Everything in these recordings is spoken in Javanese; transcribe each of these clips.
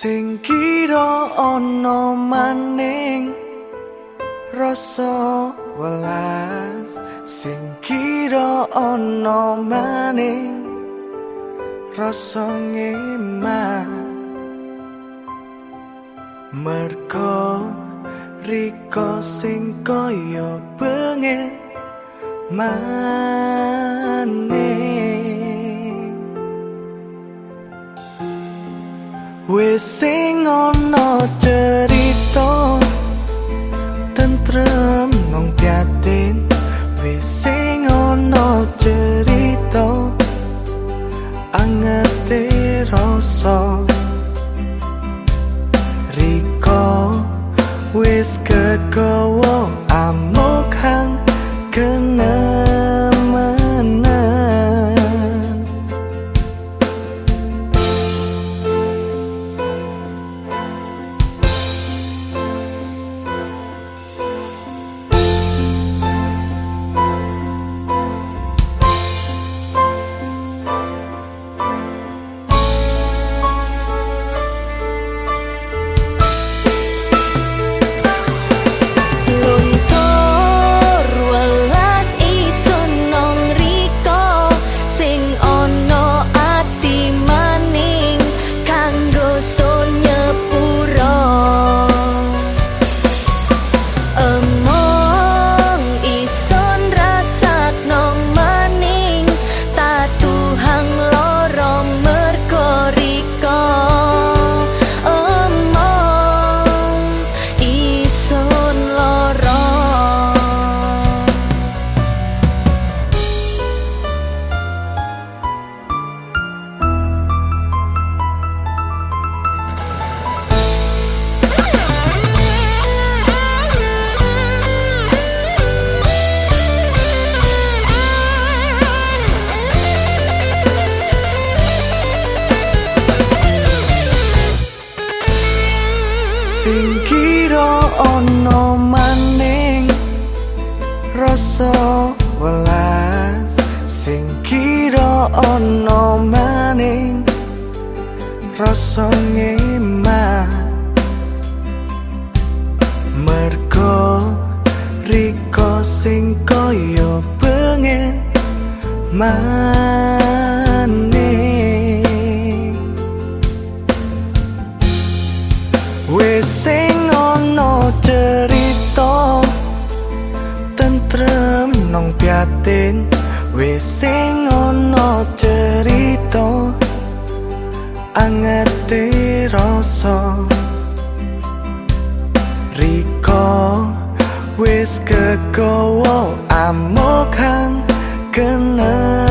sing kira ana maning rasa welas. Sing kira ana maning rasa ngeman. Merko riko sing kaya pengen maning wis sing ana cerita tentrem nang piatin wis sing ana cerita angete rasa. Riko wis kekowo sing kira ana maning rasa welas. Sing kira ana maning rasa ngeman. Mergo riko sing kaya pengen maning Wis sing ana cerita tentrem nang piatin. Wis sing ana cerita angete rasa. Riko wis kekowo amok hang kenemenan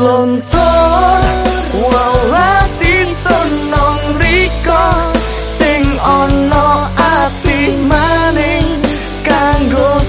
Lontor. Welas isun nang riko sing ana ati maning kanggo